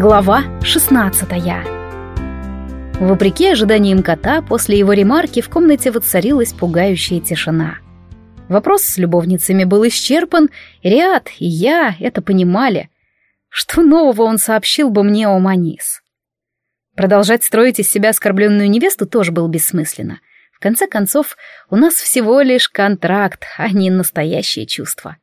Глава 16 Вопреки ожиданиям кота, после его ремарки в комнате воцарилась пугающая тишина. Вопрос с любовницами был исчерпан, Риад и я это понимали. Что нового он сообщил бы мне о Манис? Продолжать строить из себя оскорбленную невесту тоже было бессмысленно. В конце концов, у нас всего лишь контракт, а не настоящее чувство.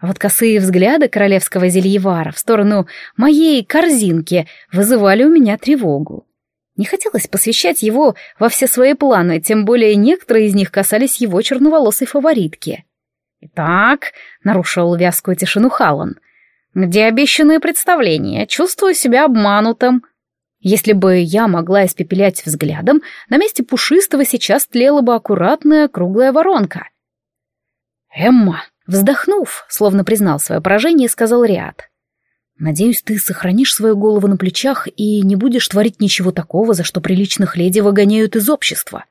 А вот косые взгляды королевского зельевара в сторону моей корзинки вызывали у меня тревогу. Не хотелось посвящать его во все свои планы, тем более некоторые из них касались его черноволосой фаворитки. «Итак», — нарушил вязкую тишину Халан, — «где обещанное представление? Чувствую себя обманутым». Если бы я могла испепелять взглядом, на месте пушистого сейчас тлела бы аккуратная круглая воронка. «Эмма», Вздохнув, словно признал свое поражение, сказал Риад. «Надеюсь, ты сохранишь свою голову на плечах и не будешь творить ничего такого, за что приличных леди выгоняют из общества».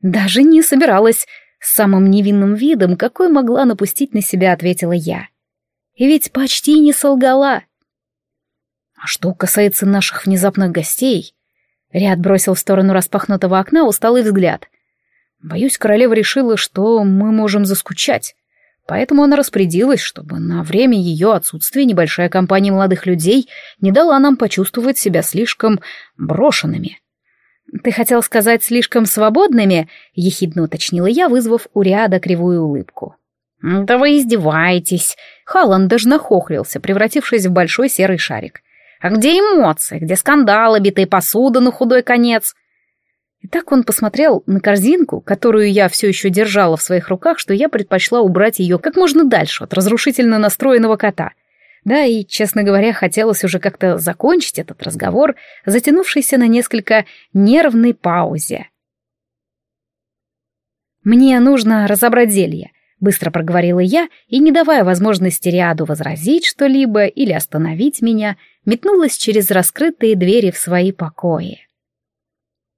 «Даже не собиралась», — с самым невинным видом, какой могла напустить на себя, ответила я. «И ведь почти не солгала». «А что касается наших внезапных гостей...» Ряд бросил в сторону распахнутого окна усталый взгляд. «Боюсь, королева решила, что мы можем заскучать. Поэтому она распорядилась, чтобы на время ее отсутствия небольшая компания молодых людей не дала нам почувствовать себя слишком брошенными. «Ты хотел сказать слишком свободными?» — ехидно уточнила я, вызвав у Риада кривую улыбку. «Да вы издеваетесь!» Халан даже нахохлился, превратившись в большой серый шарик. «А где эмоции? Где скандалы, битые посуда на худой конец?» И так он посмотрел на корзинку, которую я все еще держала в своих руках, что я предпочла убрать ее как можно дальше от разрушительно настроенного кота. Да, и, честно говоря, хотелось уже как-то закончить этот разговор, затянувшийся на несколько нервной паузе. «Мне нужно разобрать зелье», — быстро проговорила я, и, не давая возможности Риаду возразить что-либо или остановить меня, метнулась через раскрытые двери в свои покои.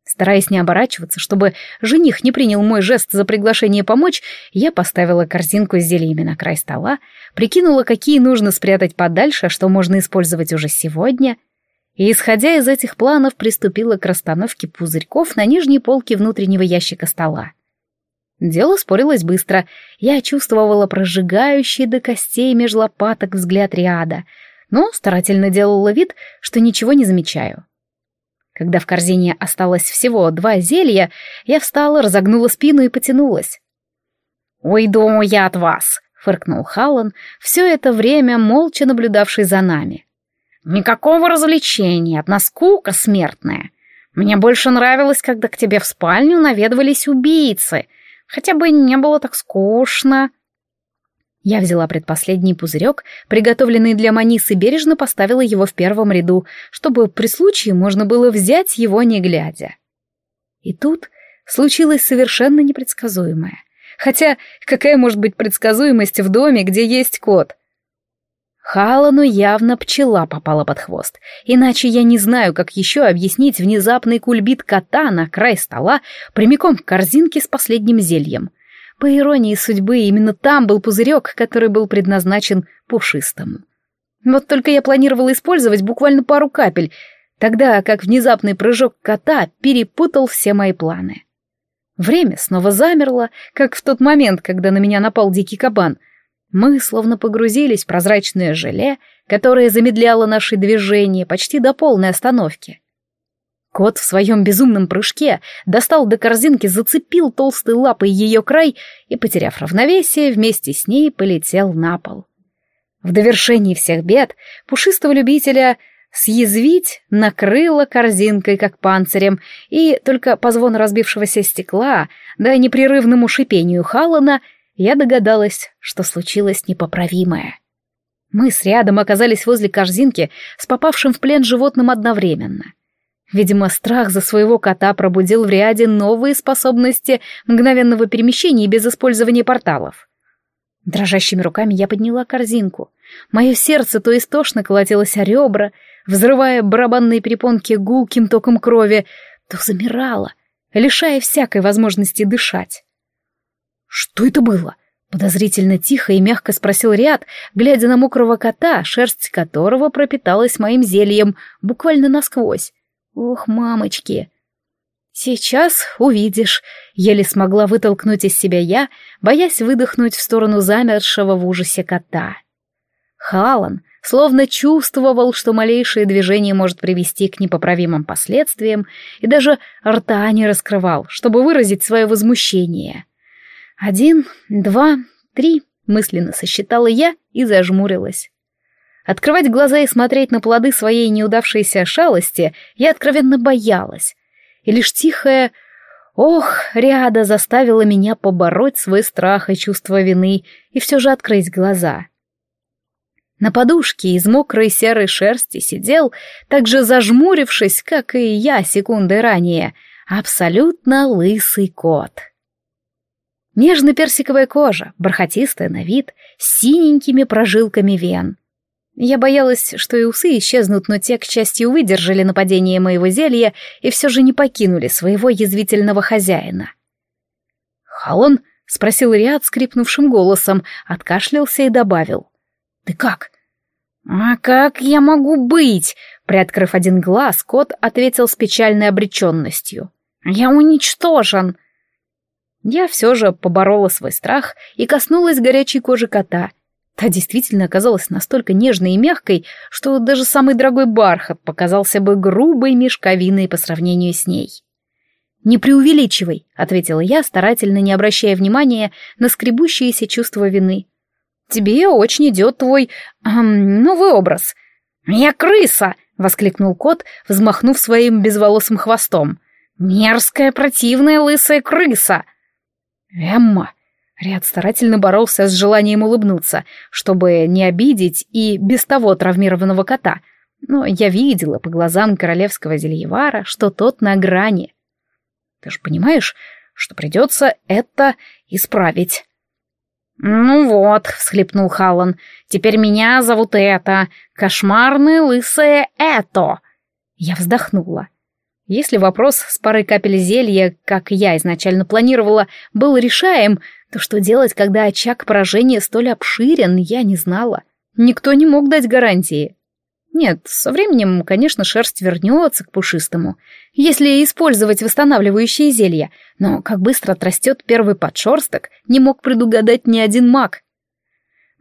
Стараясь не оборачиваться, чтобы жених не принял мой жест за приглашение помочь, я поставила корзинку с зельями на край стола, прикинула, какие нужно спрятать подальше, а что можно использовать уже сегодня, и, исходя из этих планов, приступила к расстановке пузырьков на нижней полке внутреннего ящика стола. Дело спорилось быстро. Я чувствовала прожигающий до костей меж лопаток взгляд Риада, но старательно делала вид, что ничего не замечаю. Когда в корзине осталось всего два зелья, я встала, разогнула спину и потянулась. «Уйду я от вас», — фыркнул Халлан, все это время молча наблюдавший за нами. «Никакого развлечения, одна скука смертная. Мне больше нравилось, когда к тебе в спальню наведывались убийцы. Хотя бы не было так скучно». Я взяла предпоследний пузырек, приготовленный для Манисы, бережно поставила его в первом ряду, чтобы при случае можно было взять его не глядя. И тут случилось совершенно непредсказуемое. Хотя какая может быть предсказуемость в доме, где есть кот? Халану явно пчела попала под хвост, иначе я не знаю, как еще объяснить внезапный кульбит кота на край стола прямиком к корзинке с последним зельем. По иронии судьбы, именно там был пузырек, который был предназначен пушистому. Вот только я планировала использовать буквально пару капель, тогда как внезапный прыжок кота перепутал все мои планы. Время снова замерло, как в тот момент, когда на меня напал дикий кабан. Мы словно погрузились в прозрачное желе, которое замедляло наши движения почти до полной остановки. Кот в своем безумном прыжке достал до корзинки, зацепил толстой лапой ее край и, потеряв равновесие, вместе с ней полетел на пол. В довершении всех бед пушистого любителя съязвить накрыло корзинкой, как панцирем, и только по звону разбившегося стекла, да непрерывному шипению Халана, я догадалась, что случилось непоправимое. Мы с рядом оказались возле корзинки с попавшим в плен животным одновременно — Видимо, страх за своего кота пробудил в Риаде новые способности мгновенного перемещения без использования порталов. Дрожащими руками я подняла корзинку. Мое сердце то истошно колотилось о ребра, взрывая барабанные перепонки гулким током крови, то замирало, лишая всякой возможности дышать. «Что это было?» — Подозрительно тихо и мягко спросил Риад, глядя на мокрого кота, шерсть которого пропиталась моим зельем буквально насквозь. Ох, мамочки! Сейчас увидишь, еле смогла вытолкнуть из себя я, боясь выдохнуть в сторону замершего в ужасе кота. Халан словно чувствовал, что малейшее движение может привести к непоправимым последствиям, и даже рта не раскрывал, чтобы выразить свое возмущение. Один, два, три, мысленно сосчитала я и зажмурилась. Открывать глаза и смотреть на плоды своей неудавшейся шалости я откровенно боялась. И лишь тихое «Ох!» ряда заставила меня побороть свой страх и чувство вины и все же открыть глаза. На подушке из мокрой серой шерсти сидел, так же зажмурившись, как и я секунды ранее, абсолютно лысый кот. Нежно-персиковая кожа, бархатистая на вид, с синенькими прожилками вен. Я боялась, что и усы исчезнут, но те, к счастью, выдержали нападение моего зелья и все же не покинули своего язвительного хозяина. «Халан?» — спросил Риад скрипнувшим голосом, откашлялся и добавил. «Ты как?» «А как я могу быть?» — приоткрыв один глаз, кот ответил с печальной обреченностью. «Я уничтожен!» Я все же поборола свой страх и коснулась горячей кожи кота. Та действительно оказалась настолько нежной и мягкой, что даже самый дорогой бархат показался бы грубой мешковиной по сравнению с ней. «Не преувеличивай», — ответила я, старательно не обращая внимания на скребущееся чувство вины. «Тебе очень идет твой... Эм, новый образ». «Я крыса!» — воскликнул кот, взмахнув своим безволосым хвостом. «Мерзкая, противная лысая крыса!» «Эмма!» Ряд старательно боролся с желанием улыбнуться, чтобы не обидеть и без того травмированного кота, но я видела по глазам королевского зельевара, что тот на грани. «Ты же понимаешь, что придется это исправить?» «Ну вот», — всхлипнул Халлан, — «теперь меня зовут это, кошмарное лысое это». Я вздохнула. Если вопрос с парой капель зелья, как я изначально планировала, был решаем, то что делать, когда очаг поражения столь обширен, я не знала. Никто не мог дать гарантии. Нет, со временем, конечно, шерсть вернется к пушистому, если использовать восстанавливающие зелья, но как быстро отрастет первый подшерсток, не мог предугадать ни один маг.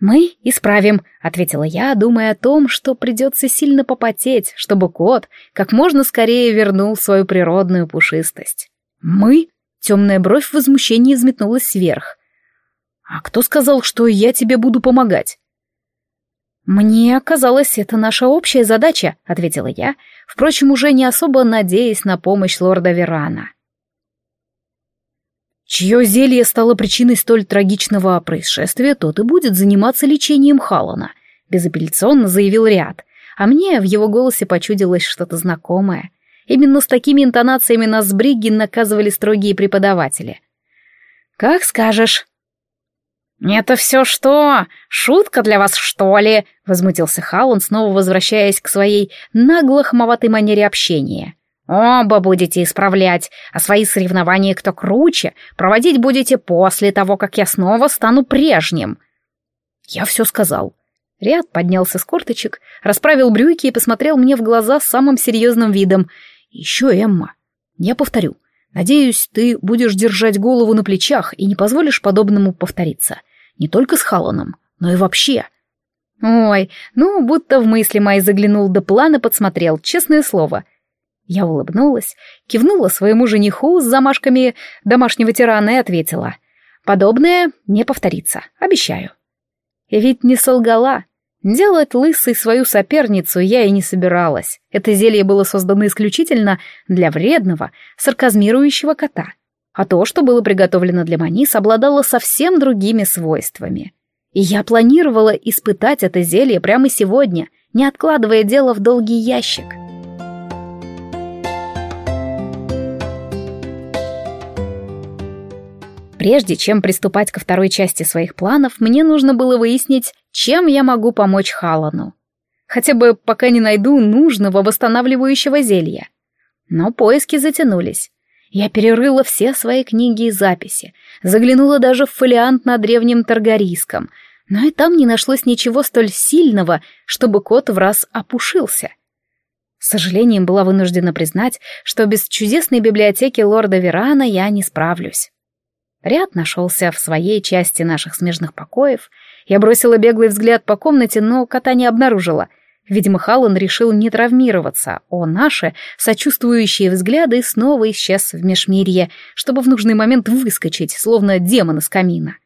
«Мы исправим», — ответила я, думая о том, что придется сильно попотеть, чтобы кот как можно скорее вернул свою природную пушистость. «Мы?» — темная бровь в возмущении взметнулась вверх. «А кто сказал, что я тебе буду помогать?» «Мне казалось, это наша общая задача», — ответила я, впрочем, уже не особо надеясь на помощь лорда Верана. Чье зелье стало причиной столь трагичного происшествия, тот и будет заниматься лечением Халана, безапелляционно заявил Риад, а мне в его голосе почудилось что-то знакомое. Именно с такими интонациями нас с Бригги наказывали строгие преподаватели. «Как скажешь». «Это все что? Шутка для вас, что ли?» — возмутился Халан, снова возвращаясь к своей нагло-хамоватой манере общения. Оба будете исправлять, а свои соревнования кто круче проводить будете после того, как я снова стану прежним. Я все сказал. Ряд поднялся с корточек, расправил брюки и посмотрел мне в глаза с самым серьезным видом. Еще Эмма. Я повторю. Надеюсь, ты будешь держать голову на плечах и не позволишь подобному повториться. Не только с Халланом, но и вообще. Ой, ну, будто в мысли мои заглянул до плана подсмотрел, честное слово — я улыбнулась, кивнула своему жениху с замашками домашнего тирана и ответила. «Подобное не повторится, обещаю». И ведь не солгала. Делать лысой свою соперницу я и не собиралась. Это зелье было создано исключительно для вредного, сарказмирующего кота. А то, что было приготовлено для Манис, обладало совсем другими свойствами. И я планировала испытать это зелье прямо сегодня, не откладывая дело в долгий ящик. Прежде чем приступать ко второй части своих планов, мне нужно было выяснить, чем я могу помочь Халану. Хотя бы пока не найду нужного восстанавливающего зелья. Но поиски затянулись. Я перерыла все свои книги и записи, заглянула даже в фолиант на древнем Таргарийском, но и там не нашлось ничего столь сильного, чтобы кот в раз опушился. С сожалением была вынуждена признать, что без чудесной библиотеки лорда Верана я не справлюсь. Ряд нашелся в своей части наших смежных покоев. Я бросила беглый взгляд по комнате, но кота не обнаружила. Видимо, Халлан решил не травмироваться, а наши, сочувствующие взгляды, снова исчез в межмирье, чтобы в нужный момент выскочить, словно демон из камина.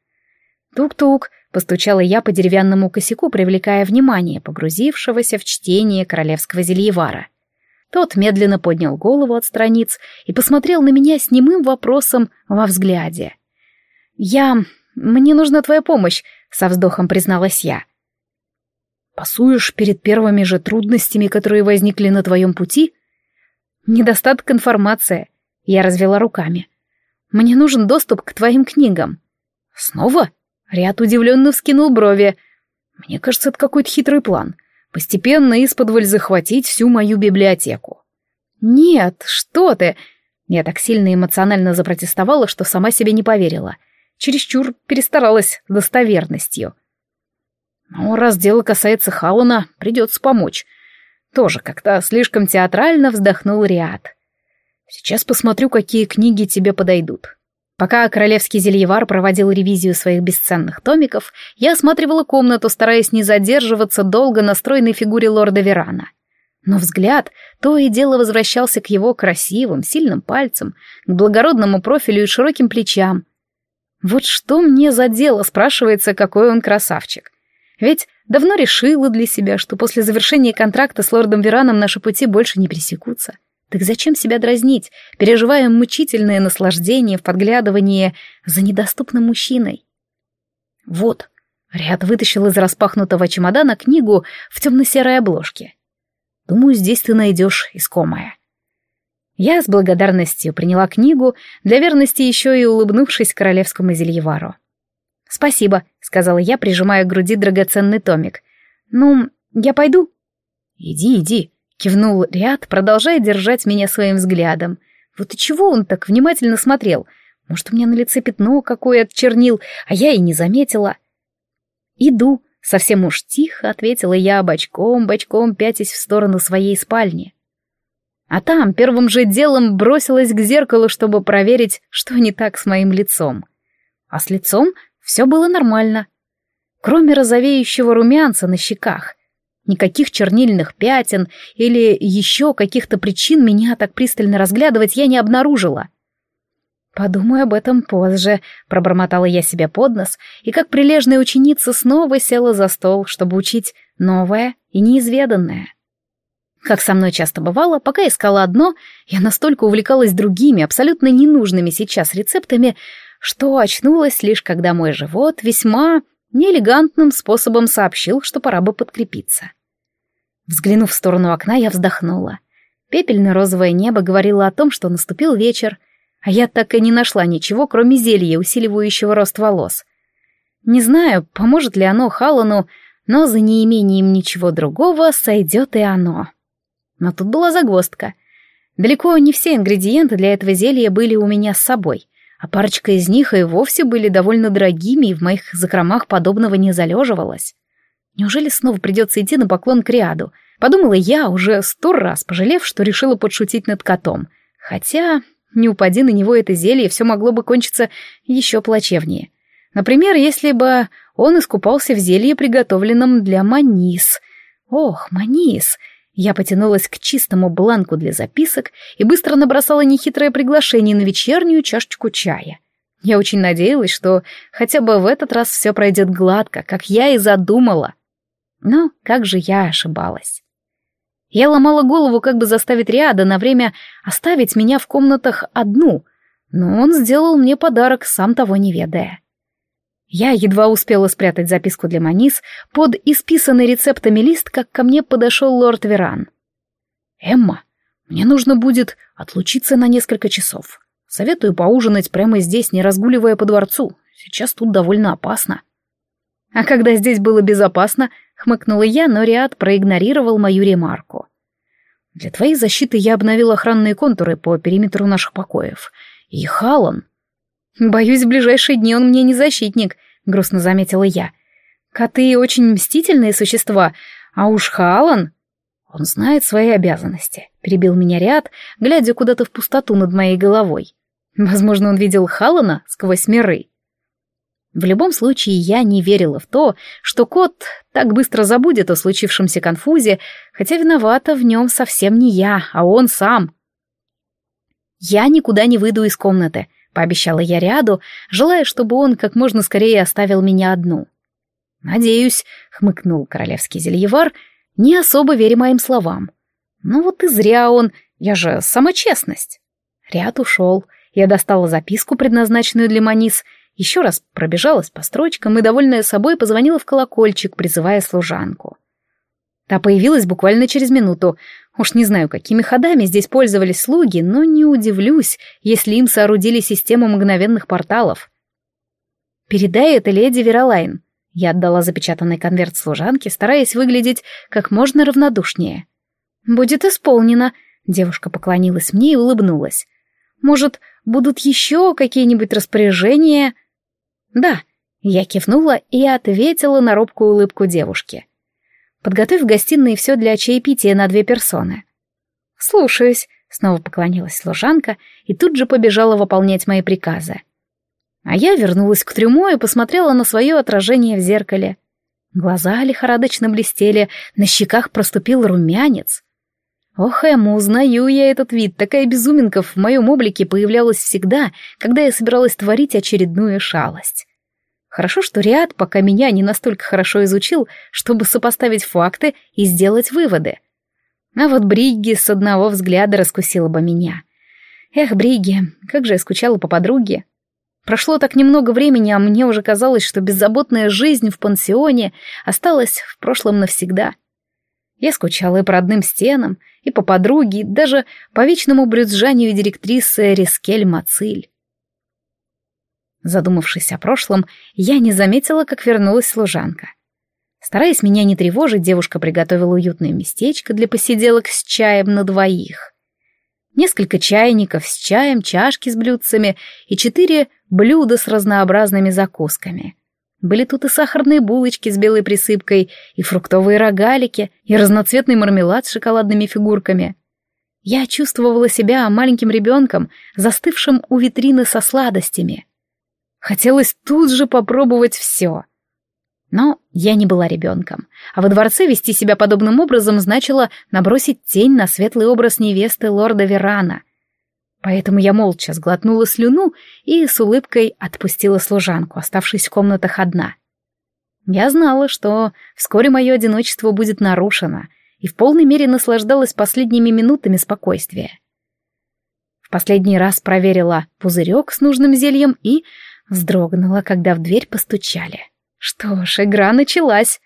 «Тук-тук», — постучала я по деревянному косяку, привлекая внимание погрузившегося в чтение королевского зельевара. Тот медленно поднял голову от страниц и посмотрел на меня с немым вопросом во взгляде. «Я... Мне нужна твоя помощь», — со вздохом призналась я. «Пасуешь перед первыми же трудностями, которые возникли на твоем пути?» «Недостаток информации», — я развела руками. «Мне нужен доступ к твоим книгам». «Снова?» — Ряд удивленно вскинул брови. «Мне кажется, это какой-то хитрый план. Постепенно из-под захватить всю мою библиотеку». «Нет, что ты!» Я так сильно эмоционально запротестовала, что сама себе не поверила — чересчур перестаралась достоверностью. Но раз дело касается Халана, придется помочь. Тоже как-то слишком театрально вздохнул Риад. Сейчас посмотрю, какие книги тебе подойдут. Пока королевский зельевар проводил ревизию своих бесценных томиков, я осматривала комнату, стараясь не задерживаться долго на стройной фигуре лорда Верана. Но взгляд то и дело возвращался к его красивым, сильным пальцам, к благородному профилю и широким плечам, вот что мне за дело, спрашивается, какой он красавчик. Ведь давно решила для себя, что после завершения контракта с лордом Вераном наши пути больше не пересекутся. Так зачем себя дразнить, переживая мучительное наслаждение в подглядывании за недоступным мужчиной? Вот, Ряд вытащил из распахнутого чемодана книгу в темно-серой обложке. Думаю, здесь ты найдешь искомое. Я с благодарностью приняла книгу, для верности еще и улыбнувшись королевскому зельевару. «Спасибо», — сказала я, прижимая к груди драгоценный томик. «Ну, я пойду?» «Иди, иди», — кивнул Риад, продолжая держать меня своим взглядом. «Вот и чего он так внимательно смотрел? Может, у меня на лице пятно какое от чернил, а я и не заметила?» «Иду», — совсем уж тихо ответила я, бочком-бочком пятясь в сторону своей спальни. А там первым же делом бросилась к зеркалу, чтобы проверить, что не так с моим лицом. А с лицом все было нормально. Кроме розовеющего румянца на щеках. Никаких чернильных пятен или еще каких-то причин меня так пристально разглядывать я не обнаружила. «Подумаю об этом позже», — пробормотала я себе под нос, и как прилежная ученица снова села за стол, чтобы учить новое и неизведанное. Как со мной часто бывало, пока искала одно, я настолько увлекалась другими, абсолютно ненужными сейчас рецептами, что очнулась лишь когда мой живот весьма неэлегантным способом сообщил, что пора бы подкрепиться. Взглянув в сторону окна, я вздохнула. Пепельно-розовое небо говорило о том, что наступил вечер, а я так и не нашла ничего, кроме зелья, усиливающего рост волос. Не знаю, поможет ли оно Халану, но за неимением ничего другого сойдет и оно. Но тут была загвоздка. Далеко не все ингредиенты для этого зелья были у меня с собой, а парочка из них и вовсе были довольно дорогими, и в моих закромах подобного не залеживалось. Неужели снова придется идти на поклон к Риаду? Подумала я, уже сто раз пожалев, что решила подшутить над котом. Хотя, не упади на него это зелье, все могло бы кончиться еще плачевнее. Например, если бы он искупался в зелье, приготовленном для Манис. Ох, Манис! Я потянулась к чистому бланку для записок и быстро набросала нехитрое приглашение на вечернюю чашечку чая. Я очень надеялась, что хотя бы в этот раз все пройдет гладко, как я и задумала. Но как же я ошибалась. Я ломала голову, как бы заставить Риада на время оставить меня в комнатах одну, но он сделал мне подарок, сам того не ведая. Я едва успела спрятать записку для Манис под исписанный рецептами лист, как ко мне подошел лорд Веран. «Эмма, мне нужно будет отлучиться на несколько часов. Советую поужинать прямо здесь, не разгуливая по дворцу. Сейчас тут довольно опасно». «А когда здесь было безопасно?» — хмыкнула я, но Риад проигнорировал мою ремарку. Для твоей защиты я обновил охранные контуры по периметру наших покоев. И Халан... Боюсь, в ближайшие дни он мне не защитник, грустно заметила я. Коты очень мстительные существа, а уж Халан... Он знает свои обязанности, перебил меня ряд, глядя куда-то в пустоту над моей головой. Возможно, он видел Халана сквозь миры. В любом случае, я не верила в то, что кот так быстро забудет о случившемся конфузе, хотя виновата в нем совсем не я, а он сам. «Я никуда не выйду из комнаты», — пообещала я ряду, желая, чтобы он как можно скорее оставил меня одну. «Надеюсь», — хмыкнул королевский зельевар, не особо веря моим словам. «Ну вот и зря он, я же сама честность». Ряд ушел, я достала записку, предназначенную для Манис, — еще раз пробежалась по строчкам и, довольная собой, позвонила в колокольчик, призывая служанку. Та появилась буквально через минуту. Уж не знаю, какими ходами здесь пользовались слуги, но не удивлюсь, если им соорудили систему мгновенных порталов. «Передай это леди Веролайн». Я отдала запечатанный конверт служанке, стараясь выглядеть как можно равнодушнее. «Будет исполнено», — девушка поклонилась мне и улыбнулась. «Может, будут еще какие-нибудь распоряжения?» «Да», — я кивнула и ответила на робкую улыбку девушки. «Подготовь в гостиной все для чаепития на две персоны». «Слушаюсь», — снова поклонилась служанка и тут же побежала выполнять мои приказы. А я вернулась к трюмо и посмотрела на свое отражение в зеркале. Глаза лихорадочно блестели, на щеках проступил румянец. Ох, Эмма, узнаю я этот вид, такая безуминка в моем облике появлялась всегда, когда я собиралась творить очередную шалость. Хорошо, что Риад пока меня не настолько хорошо изучил, чтобы сопоставить факты и сделать выводы. А вот Бригги с одного взгляда раскусила бы меня. Эх, Бригги, как же я скучала по подруге. Прошло так немного времени, а мне уже казалось, что беззаботная жизнь в пансионе осталась в прошлом навсегда. Я скучала и по родным стенам, и по подруге, и даже по вечному брюзжанию директрисы Рискель Мациль. Задумавшись о прошлом, я не заметила, как вернулась служанка. Стараясь меня не тревожить, девушка приготовила уютное местечко для посиделок с чаем на двоих. Несколько чайников с чаем, чашки с блюдцами и четыре блюда с разнообразными закусками. Были тут и сахарные булочки с белой присыпкой, и фруктовые рогалики, и разноцветный мармелад с шоколадными фигурками. Я чувствовала себя маленьким ребенком, застывшим у витрины со сладостями. Хотелось тут же попробовать все. Но я не была ребенком, а во дворце вести себя подобным образом значило набросить тень на светлый образ невесты лорда Верана, Поэтому я молча сглотнула слюну и с улыбкой отпустила служанку, оставшись в комнатах одна. Я знала, что вскоре мое одиночество будет нарушено, и в полной мере наслаждалась последними минутами спокойствия. В последний раз проверила пузырек с нужным зельем и вздрогнула, когда в дверь постучали. Что ж, игра началась.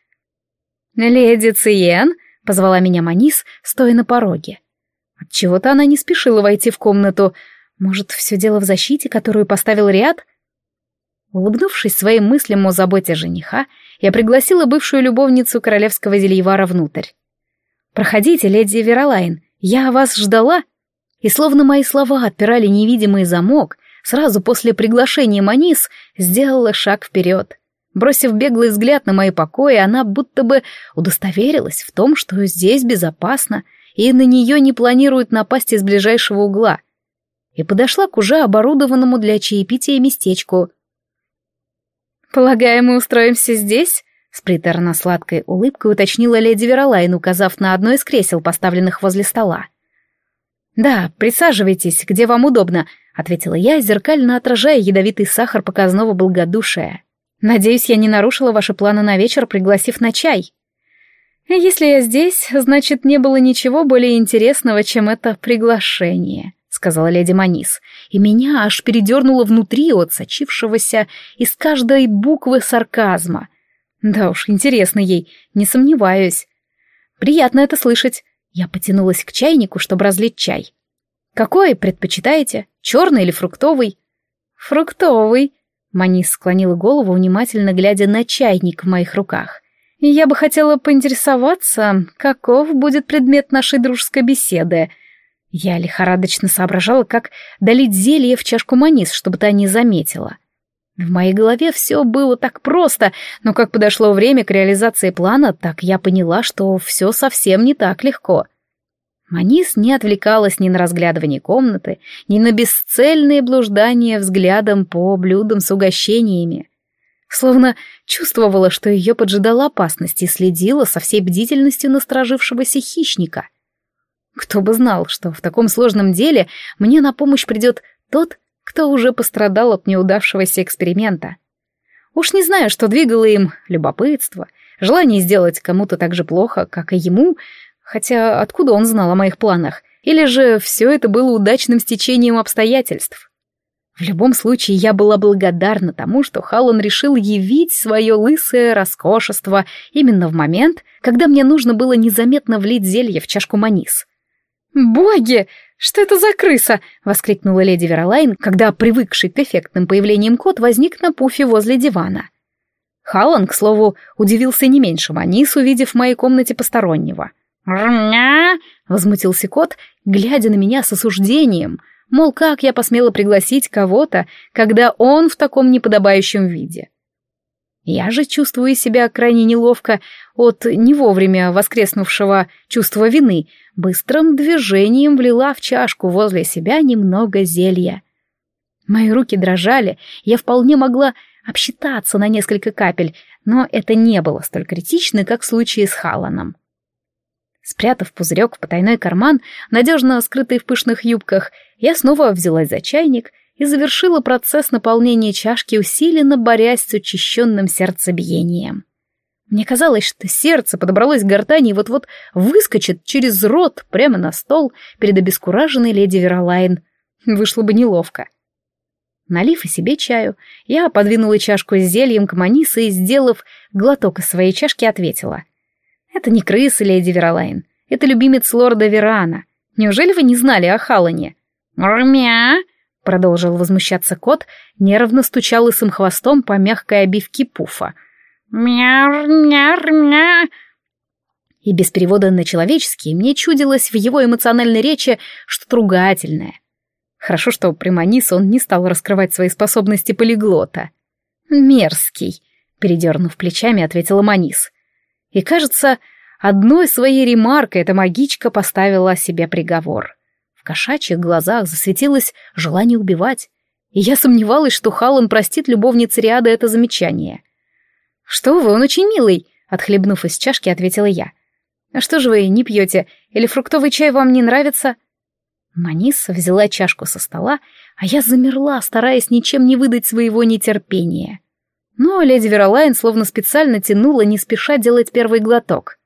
«Леди Циен», — позвала меня Манис, стоя на пороге. Отчего-то она не спешила войти в комнату. Может, все дело в защите, которую поставил ряд? Улыбнувшись своим мыслям о заботе жениха, я пригласила бывшую любовницу королевского зельевара внутрь. «Проходите, леди Веролайн, я вас ждала». И словно мои слова отпирали невидимый замок, сразу после приглашения Манис сделала шаг вперед. Бросив беглый взгляд на мои покои, она будто бы удостоверилась в том, что здесь безопасно, и на нее не планируют напасть из ближайшего угла. И подошла к уже оборудованному для чаепития местечку. «Полагаю, мы устроимся здесь?» С приторно-сладкой улыбкой уточнила леди Веролайн, указав на одно из кресел, поставленных возле стола. «Да, присаживайтесь, где вам удобно», — ответила я, зеркально отражая ядовитый сахар показного благодушия. «Надеюсь, я не нарушила ваши планы на вечер, пригласив на чай». «Если я здесь, значит, не было ничего более интересного, чем это приглашение», — сказала леди Манис, и меня аж передернуло внутри от сочившегося из каждой буквы сарказма. Да уж, интересно ей, не сомневаюсь. Приятно это слышать. Я потянулась к чайнику, чтобы разлить чай. «Какой предпочитаете, черный или фруктовый?» «Фруктовый», — Манис склонила голову, внимательно глядя на чайник в моих руках. Я бы хотела поинтересоваться, каков будет предмет нашей дружеской беседы. Я лихорадочно соображала, как долить зелье в чашку манис, чтобы та не заметила. В моей голове все было так просто, но как подошло время к реализации плана, так я поняла, что все совсем не так легко. Манис не отвлекалась ни на разглядывание комнаты, ни на бесцельные блуждания взглядом по блюдам с угощениями. Словно чувствовала, что ее поджидала опасность и следила со всей бдительностью насторожившегося хищника. Кто бы знал, что в таком сложном деле мне на помощь придет тот, кто уже пострадал от неудавшегося эксперимента. Уж не знаю, что двигало им любопытство, желание сделать кому-то так же плохо, как и ему, хотя откуда он знал о моих планах, или же все это было удачным стечением обстоятельств. В любом случае, я была благодарна тому, что Халлан решил явить свое лысое роскошество именно в момент, когда мне нужно было незаметно влить зелье в чашку манис. «Боги! «Что это за крыса?» — воскликнула леди Веролайн, когда привыкший к эффектным появлениям кот возник на пуфе возле дивана. Халан, к слову, удивился не меньше Манис, увидев в моей комнате постороннего. «Рня!» — возмутился кот, глядя на меня с осуждением, мол, как я посмела пригласить кого-то, когда он в таком неподобающем виде. Я же чувствую себя крайне неловко от не вовремя воскреснувшего чувства вины, быстрым движением влила в чашку возле себя немного зелья. Мои руки дрожали, я вполне могла обсчитаться на несколько капель, но это не было столь критично, как в случае с Халаном. Спрятав пузырек в потайной карман, надежно скрытый в пышных юбках, я снова взялась за чайник — и завершила процесс наполнения чашки, усиленно борясь с учащенным сердцебиением. Мне казалось, что сердце подобралось к гортани и вот-вот выскочит через рот прямо на стол перед обескураженной леди Веролайн. Вышло бы неловко. Налив и себе чаю, я подвинула чашку с зельем к Манисе и, сделав глоток из своей чашки, ответила. «Это не крыса, леди Веролайн. Это любимец лорда Верана. Неужели вы не знали о Халане?» «Рмя!» Продолжил возмущаться кот, нервно стучал лысым хвостом по мягкой обивке пуфа. «Мяр, мяр, мя!» И без перевода на человеческий мне чудилось в его эмоциональной речи что-то ругательное. Хорошо, что при Манисе он не стал раскрывать свои способности полиглота. «Мерзкий», — передернув плечами, ответила Манис. И, кажется, одной своей ремаркой эта магичка поставила себе приговор — в кошачьих глазах засветилось желание убивать, и я сомневалась, что Халан простит любовнице Риада это замечание. «Что вы, он очень милый», — отхлебнув из чашки, ответила я. «А что же вы не пьете? Или фруктовый чай вам не нравится?» Маниса взяла чашку со стола, а я замерла, стараясь ничем не выдать своего нетерпения. Но леди Веролайн словно специально тянула, не спеша делать первый глоток.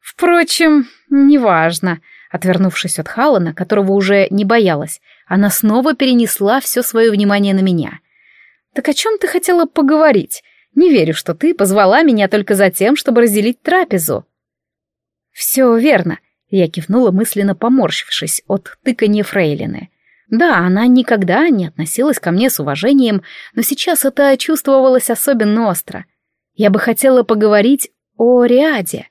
«Впрочем, неважно», Отвернувшись от Халана, которого уже не боялась, она снова перенесла все свое внимание на меня. «Так о чем ты хотела поговорить? Не верю, что ты позвала меня только за тем, чтобы разделить трапезу». «Все верно», — я кивнула мысленно поморщившись от тыканья фрейлины. Да, она никогда не относилась ко мне с уважением, но сейчас это чувствовалось особенно остро. Я бы хотела поговорить о Риаде.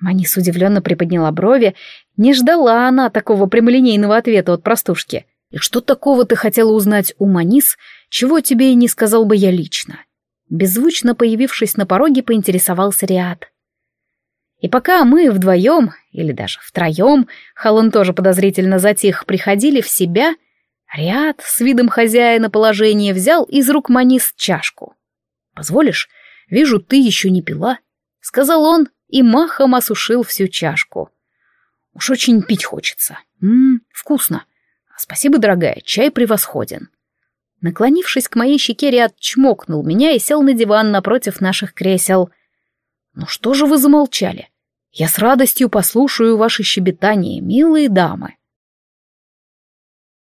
Манис удивленно приподняла брови. Не ждала она такого прямолинейного ответа от простушки. «И что такого ты хотела узнать у Манис, чего тебе и не сказал бы я лично?» Беззвучно появившись на пороге, поинтересовался Риад. И пока мы вдвоем, или даже втроем, Халан тоже подозрительно затих, приходили в себя, Риад с видом хозяина положения взял из рук Манис чашку. «Позволишь? Вижу, ты еще не пила», — сказал он, и махом осушил всю чашку. Уж очень пить хочется. Ммм, вкусно. Спасибо, дорогая, чай превосходен. Наклонившись к моей щеке, Риад чмокнул меня и сел на диван напротив наших кресел. «Ну что же вы замолчали? Я с радостью послушаю ваши щебетания, милые дамы».